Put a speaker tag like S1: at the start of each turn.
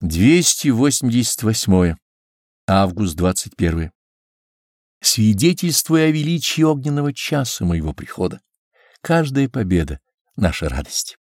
S1: 288. Август 21. Свидетельствуя о величии огненного часа моего прихода, каждая победа — наша радость.